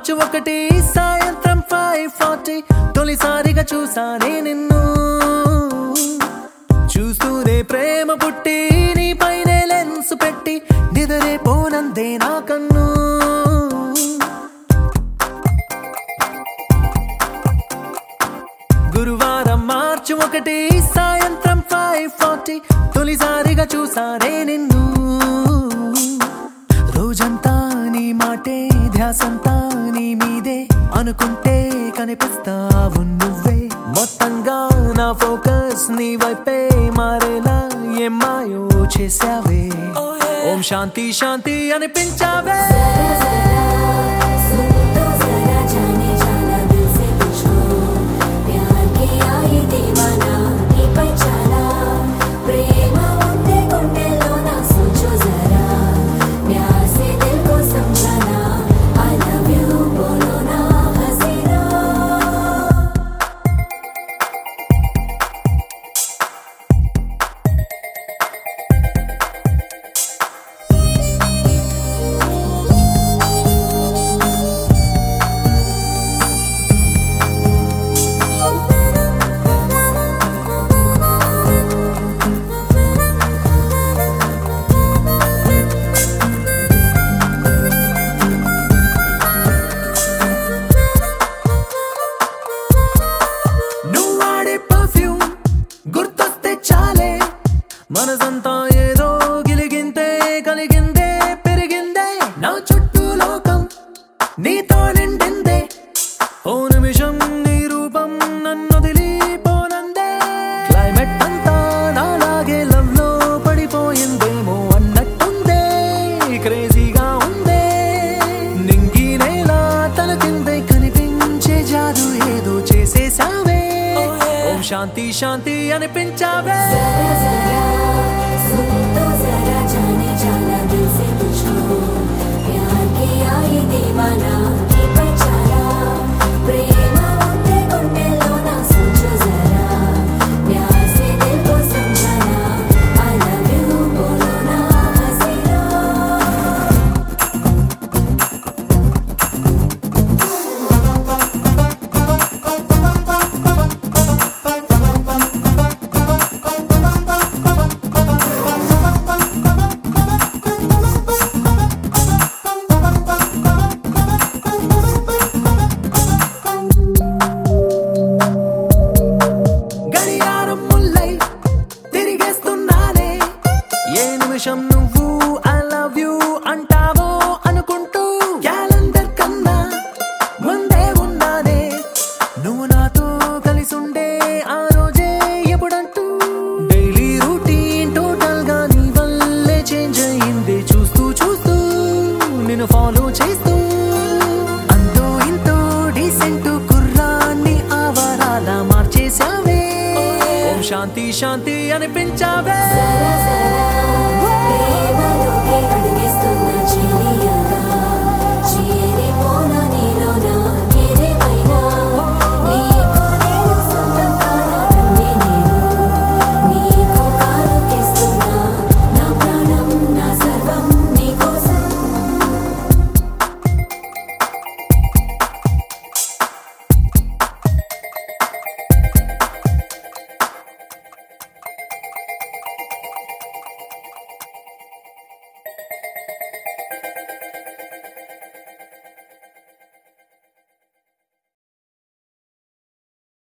మార్చి ఒకటి సాయంత్రం five forty తొలిసారిగా చూసానే నిన్ను. చూస్తూనే ప్రేమ పుట్టి నీ పైనే లెన్స్ పెట్టి నిదరే పోనందే నా కన్ను. గురువారం మార్చి ఒకటి సాయంత్రం ఫైవ్ ఫార్టీ తొలిసారిగా చూసానే నిన్ను. ధ్యాసంతా నీ మీదే అనుకుంటే కనిపిస్తావు నువ్వే. మొత్తంగా నా ఫోకస్ నీ వైపే మారేలా ఏం మాయో చేసావే ఓం శాంతి శాంతి అనిపించావే. మనసంతా ఏదో గిలిగిందే కలిగిందే పెరిగిందే. నా చుట్టూ లోకం నీతో నిండిందే. ఓ నిమిషం నీ రూపం నన్ను దిలిపోనందే క్లైమేట్ అంతా నాలాగే లవ్లో పడిపోయిందేమో అన్నట్టుందే. క్రేజీగా ఉందే. నింగి నేల తల కిందే కనిపించే జాదు ఏదో చేసేసావే శాంతి శాంతి అనిపించావే. ਸ਼ਾਂਤੀ ਸ਼ਾਂਤੀ ਅਨ ਪਿੰਚਾਵੇ